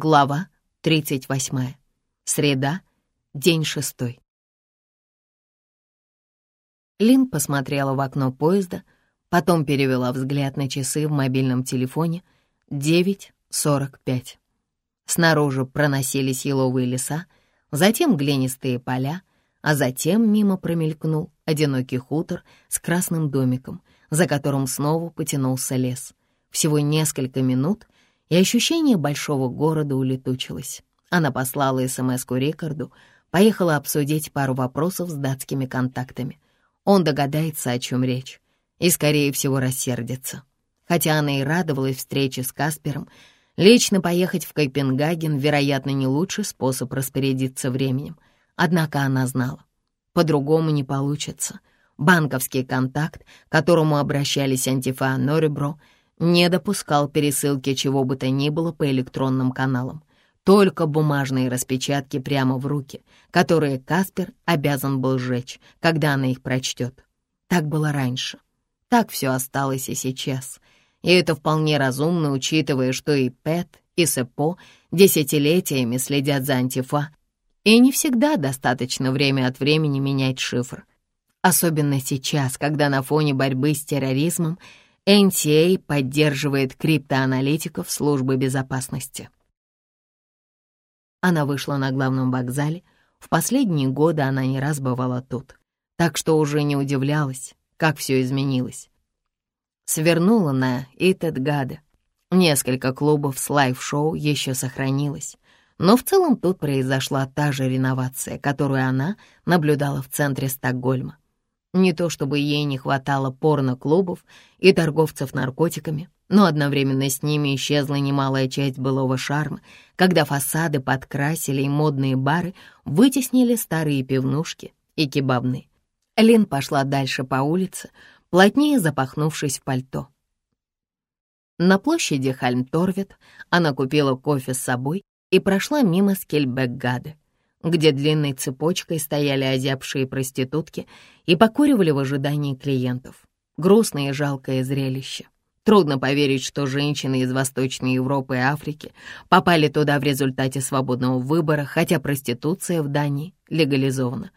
Глава 38. Среда, день шестой. Лин посмотрела в окно поезда, потом перевела взгляд на часы в мобильном телефоне 9.45. Снаружи проносились еловые леса, затем глинистые поля, а затем мимо промелькнул одинокий хутор с красным домиком, за которым снова потянулся лес. Всего несколько минут, и ощущение большого города улетучилось. Она послала СМС-ку Рикарду, поехала обсудить пару вопросов с датскими контактами. Он догадается, о чем речь, и, скорее всего, рассердится. Хотя она и радовалась встрече с Каспером, лично поехать в Копенгаген, вероятно, не лучший способ распорядиться временем. Однако она знала, по-другому не получится. Банковский контакт, к которому обращались Антифа Норебро, не допускал пересылки чего бы то ни было по электронным каналам. Только бумажные распечатки прямо в руки, которые Каспер обязан был сжечь, когда она их прочтет. Так было раньше. Так все осталось и сейчас. И это вполне разумно, учитывая, что и Пэт, и Сепо десятилетиями следят за антифа, и не всегда достаточно время от времени менять шифр. Особенно сейчас, когда на фоне борьбы с терроризмом NTA поддерживает криптоаналитиков службы безопасности. Она вышла на главном вокзале. В последние годы она не раз бывала тут, так что уже не удивлялась, как все изменилось. Свернула на Истедгаде. Несколько клубов с лайв-шоу еще сохранилось, но в целом тут произошла та же реновация, которую она наблюдала в центре Стокгольма. Не то чтобы ей не хватало порно-клубов и торговцев наркотиками, но одновременно с ними исчезла немалая часть былого шарма, когда фасады подкрасили и модные бары вытеснили старые пивнушки и кебабные. Лин пошла дальше по улице, плотнее запахнувшись в пальто. На площади Хальмторвет она купила кофе с собой и прошла мимо Скельбекгады, где длинной цепочкой стояли озябшие проститутки и покуривали в ожидании клиентов. Грустное и жалкое зрелище. Трудно поверить, что женщины из Восточной Европы и Африки попали туда в результате свободного выбора, хотя проституция в Дании легализована.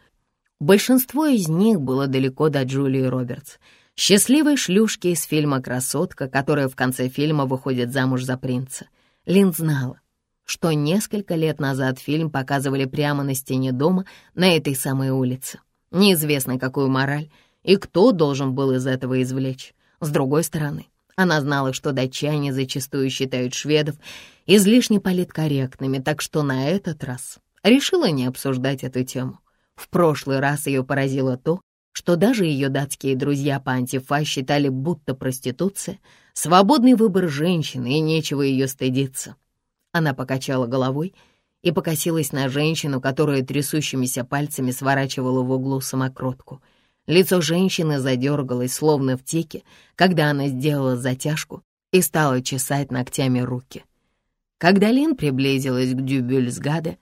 Большинство из них было далеко до Джулии Робертс, счастливой шлюшки из фильма «Красотка», которая в конце фильма выходит замуж за принца. Лин знала, что несколько лет назад фильм показывали прямо на стене дома на этой самой улице. Неизвестно, какую мораль и кто должен был из этого извлечь. С другой стороны, она знала, что датчане зачастую считают шведов излишне политкорректными, так что на этот раз решила не обсуждать эту тему. В прошлый раз ее поразило то, что даже ее датские друзья по антифа считали, будто проституция — свободный выбор женщины, и нечего ее стыдиться. Она покачала головой и покосилась на женщину, которая трясущимися пальцами сворачивала в углу самокротку — Лицо женщины задергалось, словно в тике, когда она сделала затяжку и стала чесать ногтями руки. Когда Лин приблизилась к Дюбюльсгаде,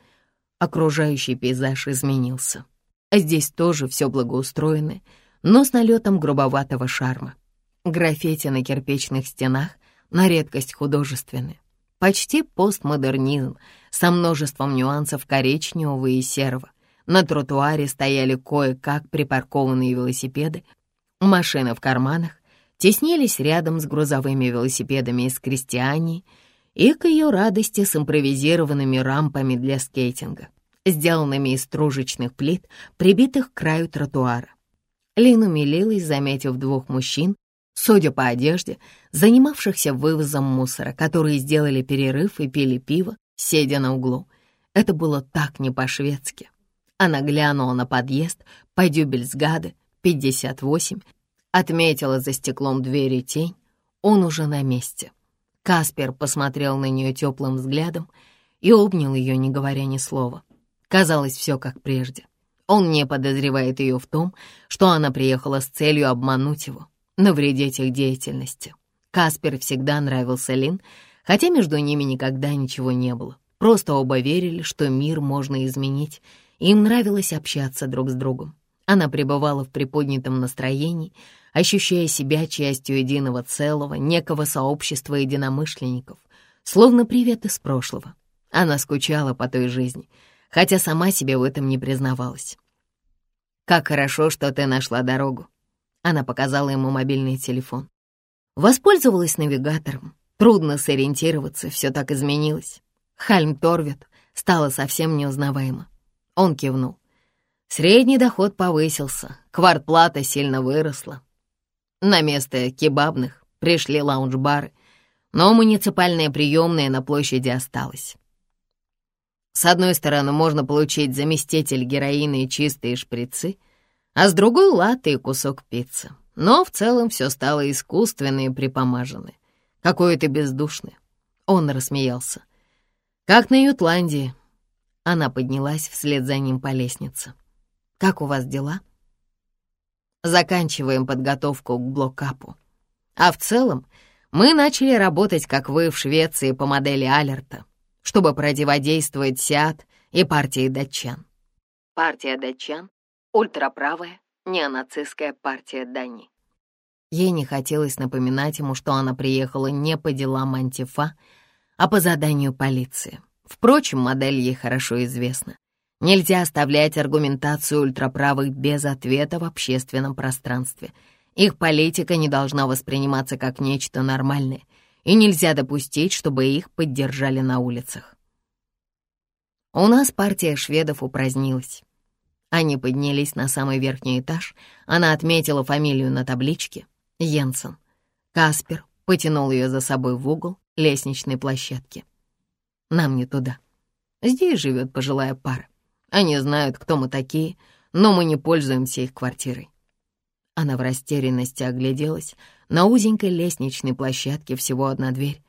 окружающий пейзаж изменился. Здесь тоже все благоустроено, но с налетом грубоватого шарма. Граффити на кирпичных стенах на редкость художественны. Почти постмодернизм со множеством нюансов коричневого и серого. На тротуаре стояли кое-как припаркованные велосипеды. Машины в карманах теснились рядом с грузовыми велосипедами из крестьяне и, к ее радости, с импровизированными рампами для скейтинга, сделанными из стружечных плит, прибитых к краю тротуара. Лин умилилась, заметив двух мужчин, судя по одежде, занимавшихся вывозом мусора, которые сделали перерыв и пили пиво, сидя на углу. Это было так не по-шведски. Она глянула на подъезд по Дюбельсгаде, 58, отметила за стеклом двери тень. Он уже на месте. Каспер посмотрел на нее теплым взглядом и обнял ее, не говоря ни слова. Казалось, все как прежде. Он не подозревает ее в том, что она приехала с целью обмануть его, навредить их деятельности. Каспер всегда нравился Лин, хотя между ними никогда ничего не было. Просто оба верили, что мир можно изменить, им нравилось общаться друг с другом. Она пребывала в приподнятом настроении, ощущая себя частью единого целого, некого сообщества единомышленников, словно привет из прошлого. Она скучала по той жизни, хотя сама себе в этом не признавалась. «Как хорошо, что ты нашла дорогу». Она показала ему мобильный телефон. Воспользовалась навигатором. Трудно сориентироваться, все так изменилось. Хальм Торвет стала совсем неузнаваема. Он кивнул. Средний доход повысился, квартплата сильно выросла. На место кебабных пришли лаунж-бары, но муниципальная приемная на площади осталась. С одной стороны, можно получить заместитель героина и чистые шприцы, а с другой — латы и кусок пиццы. Но в целом все стало искусственное и припомаженное. Какое-то бездушное. Он рассмеялся. Как на Ютландии. Она поднялась вслед за ним по лестнице. «Как у вас дела?» «Заканчиваем подготовку к блокапу. А в целом мы начали работать, как вы, в Швеции по модели Алерта, чтобы противодействовать СИАТ и партии датчан. Партия датчан — ультраправая, неонацистская партия Дании. Ей не хотелось напоминать ему, что она приехала не по делам антифа, а по заданию полиции. Впрочем, модель ей хорошо известна. Нельзя оставлять аргументацию ультраправых без ответа в общественном пространстве — их политика не должна восприниматься как нечто нормальное, и нельзя допустить, чтобы их поддержали на улицах. У нас партия шведов упразднилась. Они поднялись на самый верхний этаж, она отметила фамилию на табличке — Йенсен. Каспер потянул ее за собой в угол лестничной площадки. «Нам не туда. Здесь живет пожилая пара. Они знают, кто мы такие, но мы не пользуемся их квартирой. Она в растерянности огляделась. На узенькой лестничной площадке всего одна дверь.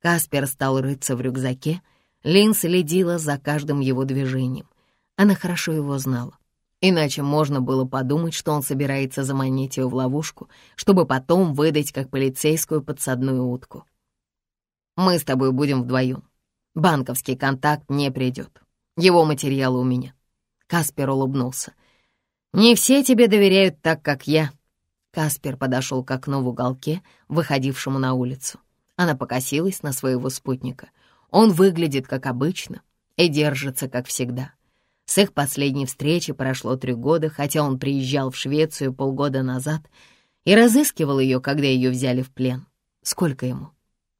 Каспер стал рыться в рюкзаке. Лин следила за каждым его движением. Она хорошо его знала. Иначе можно было подумать, что он собирается заманить ее в ловушку, чтобы потом выдать как полицейскую подсадную утку. «Мы с тобой будем вдвоем. Банковский контакт не придет. Его материалы у меня». Каспер улыбнулся. «Не все тебе доверяют так, как я. Каспер подошел к окну в уголке, выходившему на улицу. Она покосилась на своего спутника. Он выглядит как обычно и держится как всегда. С их последней встречи прошло три года, хотя он приезжал в Швецию полгода назад и разыскивал ее, когда ее взяли в плен. Сколько ему?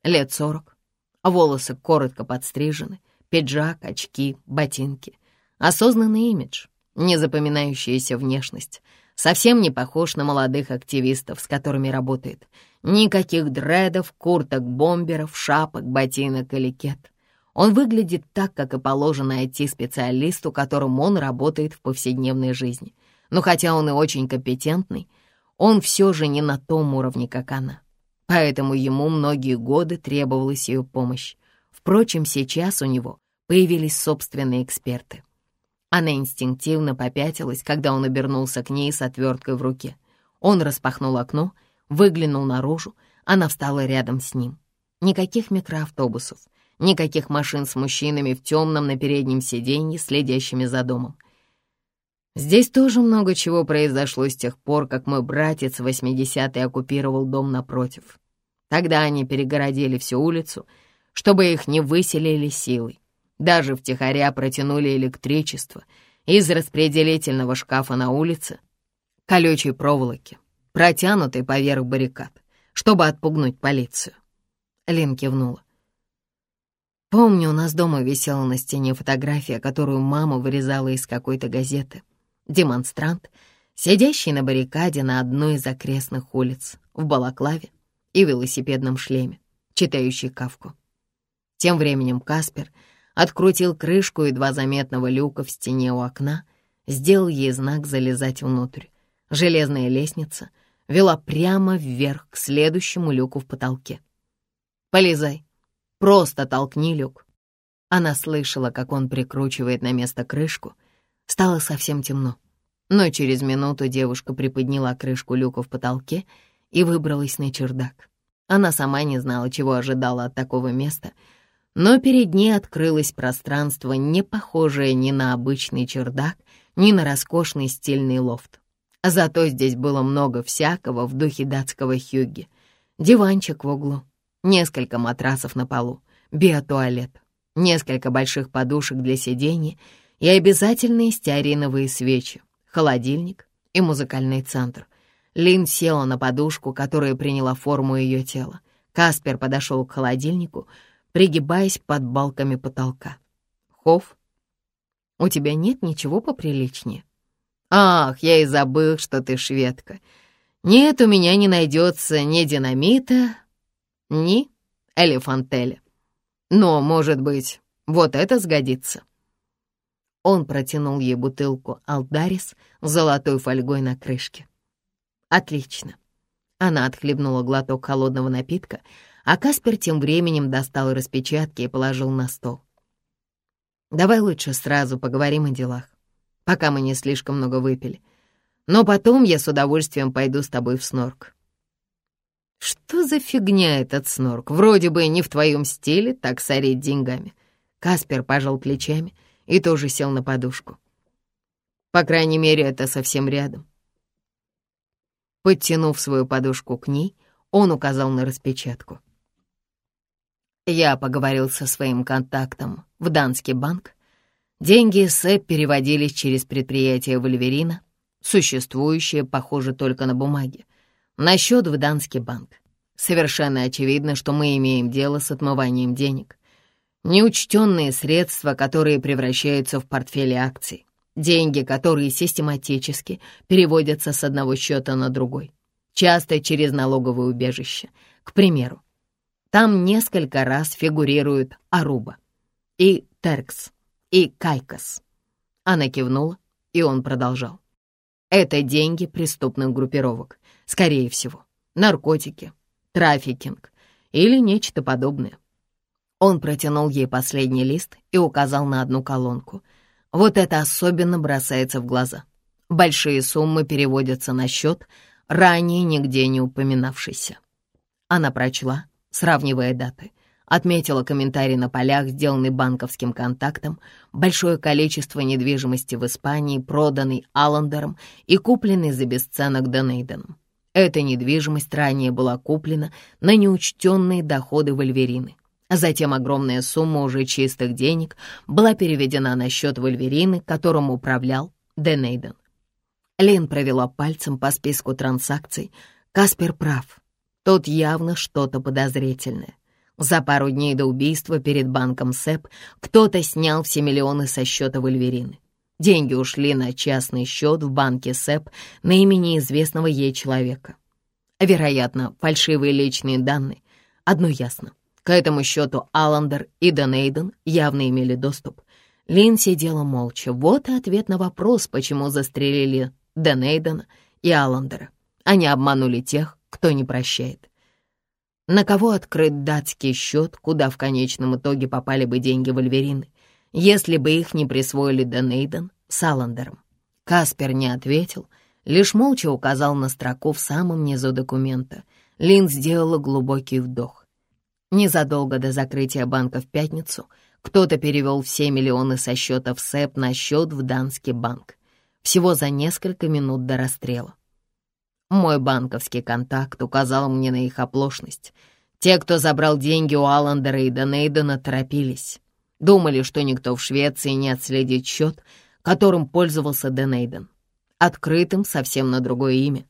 Лет сорок. Волосы коротко подстрижены, пиджак, очки, ботинки. Осознанный имидж, незапоминающаяся внешность — Совсем не похож на молодых активистов, с которыми работает. Никаких дредов, курток, бомберов, шапок, ботинок или кет. Он выглядит так, как и положено IT-специалисту, которым он работает в повседневной жизни. Но хотя он и очень компетентный, он все же не на том уровне, как она. Поэтому ему многие годы требовалась ее помощь. Впрочем, сейчас у него появились собственные эксперты. Она инстинктивно попятилась, когда он обернулся к ней с отверткой в руке. Он распахнул окно, выглянул наружу, она встала рядом с ним. Никаких микроавтобусов, никаких машин с мужчинами в темном на переднем сиденье, следящими за домом. Здесь тоже много чего произошло с тех пор, как мой братец в 80-е оккупировал дом напротив. Тогда они перегородили всю улицу, чтобы их не выселили силой. Даже втихаря протянули электричество из распределительного шкафа на улице, колючей проволоки, протянутой поверх баррикад, чтобы отпугнуть полицию. Лин кивнула. Помню, у нас дома висела на стене фотография, которую мама вырезала из какой-то газеты. Демонстрант, сидящий на баррикаде на одной из окрестных улиц, в балаклаве и велосипедном шлеме, читающий кавку. Тем временем Каспер — открутил крышку едва заметного люка в стене у окна, сделал ей знак залезать внутрь. Железная лестница вела прямо вверх к следующему люку в потолке. «Полезай, просто толкни люк». Она слышала, как он прикручивает на место крышку. Стало совсем темно. Но через минуту девушка приподняла крышку люка в потолке и выбралась на чердак. Она сама не знала, чего ожидала от такого места — но перед ней открылось пространство, не похожее ни на обычный чердак, ни на роскошный стильный лофт. Зато здесь было много всякого в духе датского хюгги. Диванчик в углу, несколько матрасов на полу, биотуалет, несколько больших подушек для сидения и обязательные стеариновые свечи, холодильник и музыкальный центр. Лин села на подушку, которая приняла форму ее тела. Каспер подошел к холодильнику, пригибаясь под балками потолка. «Хофф, у тебя нет ничего поприличнее?» «Ах, я и забыл, что ты шведка. Нет, у меня не найдется ни динамита, ни элефантеля. Но, может быть, вот это сгодится». Он протянул ей бутылку «Алдарис» с золотой фольгой на крышке. «Отлично». Она отхлебнула глоток холодного напитка, а Каспер тем временем достал распечатки и положил на стол. «Давай лучше сразу поговорим о делах, пока мы не слишком много выпили. Но потом я с удовольствием пойду с тобой в снорк». «Что за фигня этот снорк? Вроде бы не в твоем стиле так сорить деньгами». Каспер пожал плечами и тоже сел на подушку. «По крайней мере, это совсем рядом». Подтянув свою подушку к ней, он указал на распечатку. Я поговорил со своим контактом в Данский банк. Деньги СЭП переводились через предприятие Вольверина, существующее, похоже, только на бумаге, на счет в Данский банк. Совершенно очевидно, что мы имеем дело с отмыванием денег. Неучтенные средства, которые превращаются в портфели акций. Деньги, которые систематически переводятся с одного счета на другой. Часто через налоговое убежище. К примеру, там несколько раз фигурируют Аруба и Теркс и Кайкос. Она кивнула, и он продолжал. Это деньги преступных группировок, скорее всего, наркотики, трафикинг или нечто подобное. Он протянул ей последний лист и указал на одну колонку. Вот это особенно бросается в глаза. Большие суммы переводятся на счет, ранее нигде не упоминавшийся. Она прочла — сравнивая даты. Отметила комментарий на полях, сделанный банковским контактом, большое количество недвижимости в Испании, проданной Аллендером и купленной за бесценок Денейденом. Эта недвижимость ранее была куплена на неучтенные доходы Вольверины. А затем огромная сумма уже чистых денег была переведена на счет Вольверины, которым управлял Денейден. Лин провела пальцем по списку транзакций. Каспер прав. Тут явно что-то подозрительное. За пару дней до убийства перед банком СЭП кто-то снял все миллионы со счета Вольверины. Деньги ушли на частный счет в банке СЭП на имени известного ей человека. Вероятно, фальшивые личные данные. Одно ясно. К этому счету Аллендер и Донейден явно имели доступ. Лин сидела молча. Вот и ответ на вопрос, почему застрелили Донейдена и Аллендера. Они обманули тех, кто не прощает. На кого открыть датский счет, куда в конечном итоге попали бы деньги Вольверины, если бы их не присвоили Денейден с Аллендером? Каспер не ответил, лишь молча указал на строку в самом низу документа. Лин сделала глубокий вдох. Незадолго до закрытия банка в пятницу кто-то перевел все миллионы со счета в СЭП на счет в Данский банк. Всего за несколько минут до расстрела. Мой банковский контакт указал мне на их оплошность. Те, кто забрал деньги у Аллендера и Донейдена, торопились. Думали, что никто в Швеции не отследит счет, которым пользовался Донейден. Открытым совсем на другое имя.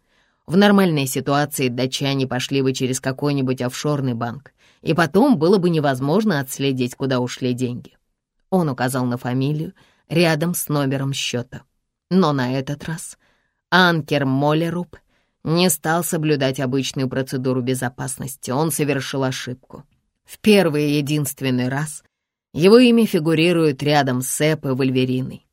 В нормальной ситуации датчане пошли бы через какой-нибудь офшорный банк, и потом было бы невозможно отследить, куда ушли деньги. Он указал на фамилию рядом с номером счета. Но на этот раз Анкер Моллеруп — не стал соблюдать обычную процедуру безопасности. Он совершил ошибку. В первый и единственный раз его имя фигурирует рядом с Эп и Вольвериной.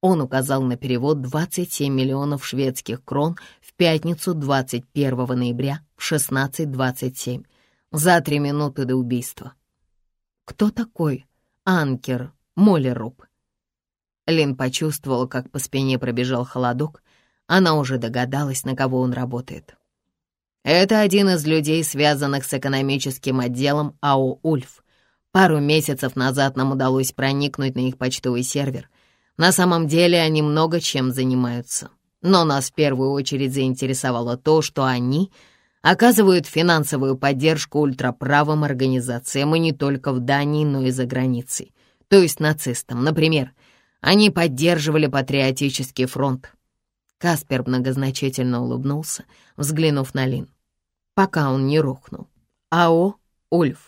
Он указал на перевод 27 миллионов шведских крон в пятницу 21 ноября в 16.27, за три минуты до убийства. Кто такой Анкер Моллеруб? Лин почувствовала, как по спине пробежал холодок, она уже догадалась, на кого он работает. Это один из людей, связанных с экономическим отделом АО «Ульф». Пару месяцев назад нам удалось проникнуть на их почтовый сервер. На самом деле они много чем занимаются. Но нас в первую очередь заинтересовало то, что они оказывают финансовую поддержку ультраправым организациям и не только в Дании, но и за границей, то есть нацистам. Например, они поддерживали патриотический фронт. Каспер многозначительно улыбнулся, взглянув на Лин, пока он не рухнул. АО «Ульф».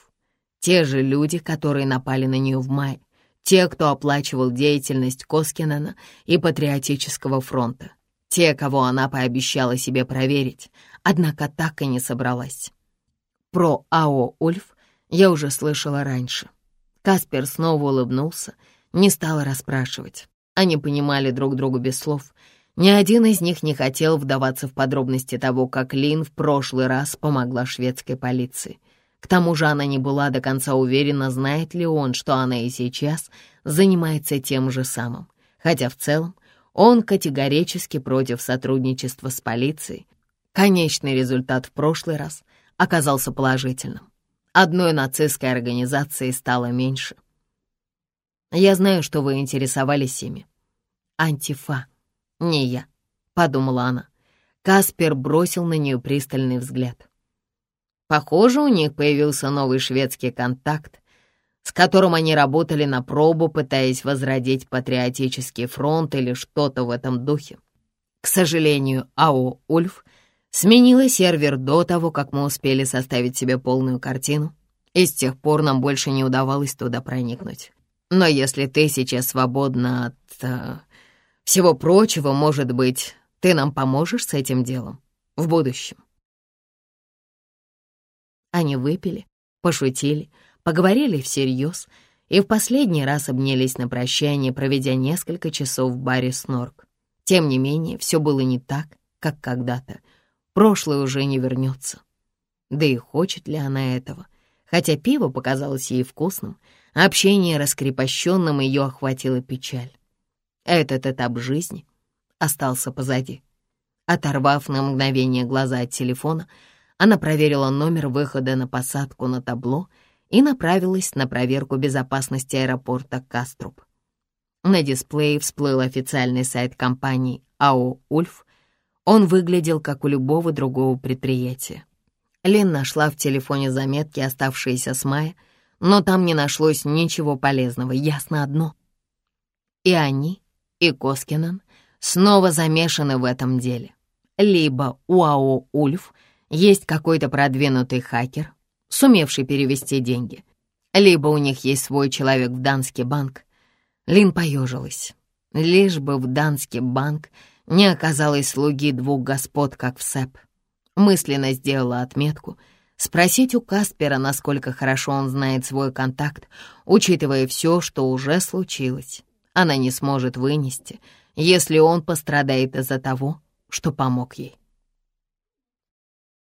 Те же люди, которые напали на нее в мае. Те, кто оплачивал деятельность Коскинена и Патриотического фронта. Те, кого она пообещала себе проверить, однако так и не собралась. Про АО «Ульф» я уже слышала раньше. Каспер снова улыбнулся, не стал расспрашивать. Они понимали друг друга без слов. Ни один из них не хотел вдаваться в подробности того, как Лин в прошлый раз помогла шведской полиции. К тому же она не была до конца уверена, знает ли он, что она и сейчас занимается тем же самым. Хотя в целом он категорически против сотрудничества с полицией. Конечный результат в прошлый раз оказался положительным. Одной нацистской организации стало меньше. Я знаю, что вы интересовались ими. Антифа, не я, подумала она. Каспер бросил на нее пристальный взгляд. Похоже, у них появился новый шведский контакт, с которым они работали на пробу, пытаясь возродить патриотический фронт или что-то в этом духе. К сожалению, АО «Ульф» сменила сервер до того, как мы успели составить себе полную картину, и с тех пор нам больше не удавалось туда проникнуть. Но если ты сейчас свободна от... Э, всего прочего, может быть, ты нам поможешь с этим делом в будущем. Они выпили, пошутили, поговорили всерьез и в последний раз обнялись на прощание, проведя несколько часов в баре «Снорк». Тем не менее, все было не так, как когда-то. Прошлое уже не вернется. Да и хочет ли она этого? Хотя пиво показалось ей вкусным, а общение раскрепощенным ее охватила печаль. Этот этап жизни остался позади. Оторвав на мгновение глаза от телефона, она проверила номер выхода на посадку на табло и направилась на проверку безопасности аэропорта Каструб. На дисплее всплыл официальный сайт компании АО «Ульф». Он выглядел как у любого другого предприятия. Лин нашла в телефоне заметки, оставшиеся с мая, но там не нашлось ничего полезного, ясно одно. И они, и Коскинен снова замешаны в этом деле. Либо у АО «Ульф» есть какой-то продвинутый хакер, сумевший перевести деньги, либо у них есть свой человек в Данский банк. Лин поежилась. Лишь бы в Данский банк не оказалось слуги двух господ, как в СЭП. Мысленно сделала отметку — спросить у Каспера, насколько хорошо он знает свой контакт, учитывая все, что уже случилось. Она не сможет вынести, если он пострадает из-за того, что помог ей.